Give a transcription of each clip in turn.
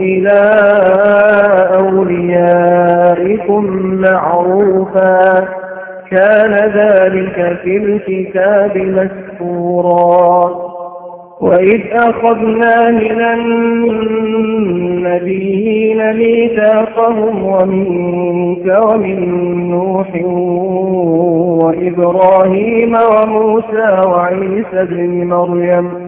إلى أوليائكم معروفا كان ذلك في الكتاب مسكورا وإذ أخذنا من النبيين ميثاقهم ومنك ومن نوح وإبراهيم وموسى وعيسى بن مريم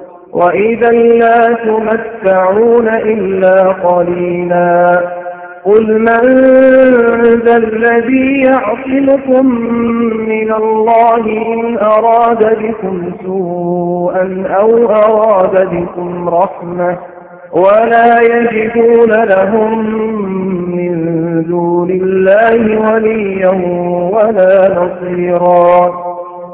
وإذا لا تمتعون إلا قليلا قل من ذا الذي يعصمكم من الله إن أراد بكم سوءا أو أراد بكم رحمة ولا يجدون لهم من دون الله وليا ولا نصيرا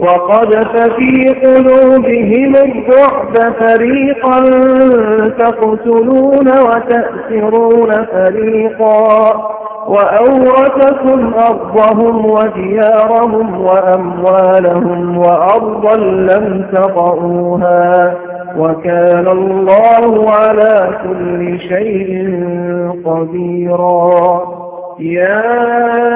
وقذف في قلوبهم الرعب فريقا تقتلون وتأسرون فريقا وأورثكم أرضهم وديارهم وأموالهم وأرضا لم تطئوها وكان الله على كل شيء قديرا. يا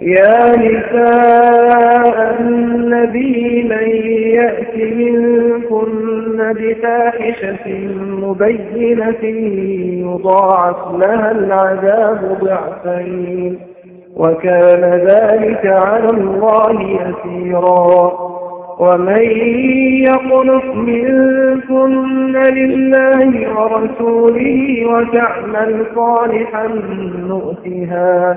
يا نساء النبي من يأت منكن بفاحشة مبينة يضاعف لها العذاب ضعفين وكان ذلك على الله يسيرا. ومن يقنط منكن لله ورسوله وتعمل صالحا نؤتها.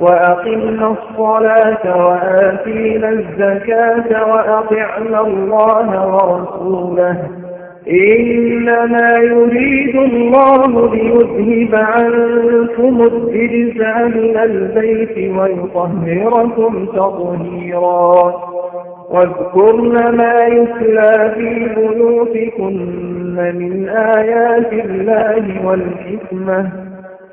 وأقمنا الصلاة وآتينا الزكاة وأطعنا الله ورسوله. إنما يريد الله ليذهب عنكم الرجس أهل البيت ويطهركم تطهيرا. واذكرن ما يتلى في بيوتكن من آيات الله والحكمة.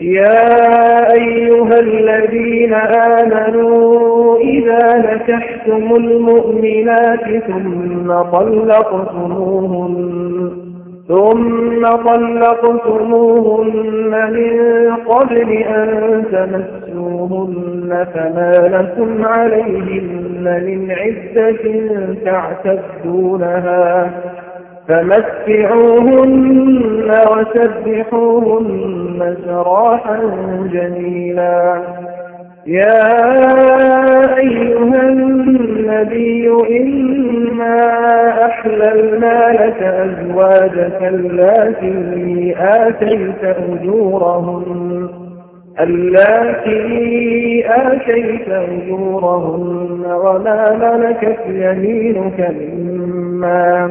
يا أيها الذين آمنوا إذا نكحتم المؤمنات ثم طلقتموهن ثم طلقتموهن من قبل أن تمسوهن فما لكم عليهن من عدة تعتدونها. فمتعوهن وسبحوهن سراحا جميلا. يا أيها النبي إنا أحللنا لك أزواجك التي آتيت أجورهن التي آتيت أجورهن وما ملكت يمينك مما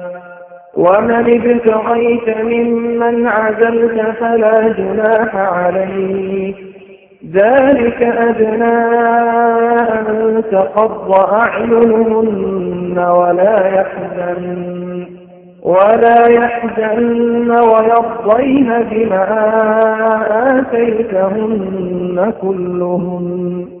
ومن ابتغيت ممن عزلت فلا جناح عليك ذلك أدنى أن تقض أعينهن ولا يحزن ولا يحزن ويرضين بما آتيتهن كلهن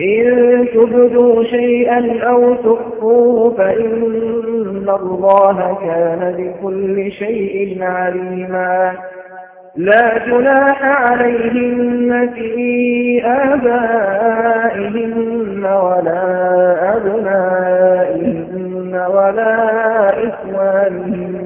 إن تبدوا شيئا أو تخفوه فإن الله كان بكل شيء عليما. لا جناح عليهن في آبائهن ولا أبنائهن ولا إخوانهن.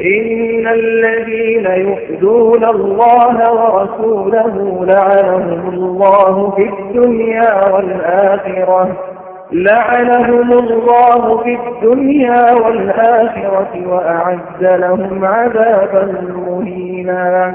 إن الذين يؤذون الله ورسوله لعنهم الله في الدنيا والآخرة لعنهم الله في الدنيا والآخرة وأعد لهم عذابا مهينا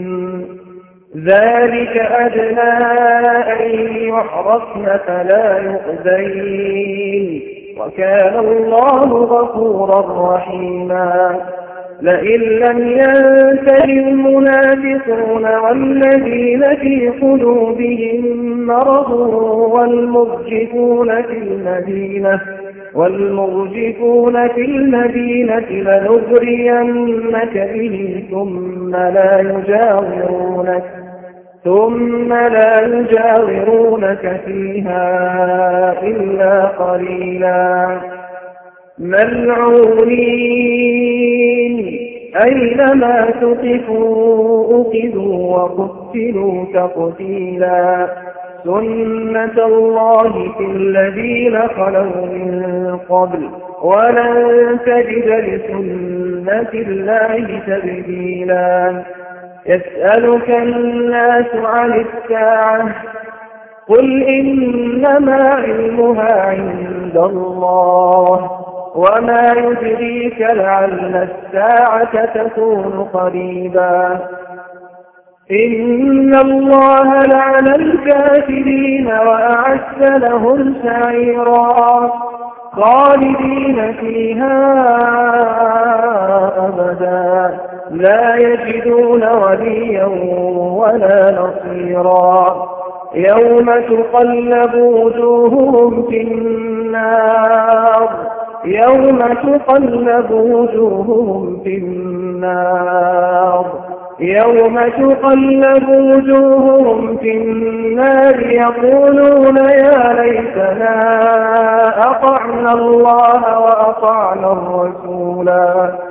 ذلك أدنى أن يحرصن فلا يؤذين. وكان الله غفورا رحيما. لئن لم ينته المنافقون والذين في قلوبهم مرض والمرجفون في المدينة والمرجفون في المدينة لنغرينك به ثم لا يجاورونك. ثم لا يجاورونك فيها إلا قليلا. ملعونين أينما تقفوا أخذوا وقتلوا تقتيلا. سنة الله في الذين خلوا من قبل ولن تجد لسنة الله تبديلا. يسألك الناس عن الساعة قل إنما علمها عند الله وما يدريك لعل الساعة تكون قريبا إن الله لعن الكافرين وأعز لهم سعيرا خالدين فيها أبدا لا يجدون وليا ولا نصيرا. يوم تقلب وجوههم في النار. يوم تقلب وجوههم في النار. يوم تقلب وجوههم في النار. يقولون يا ليتنا أطعنا الله وأطعنا الرسولا.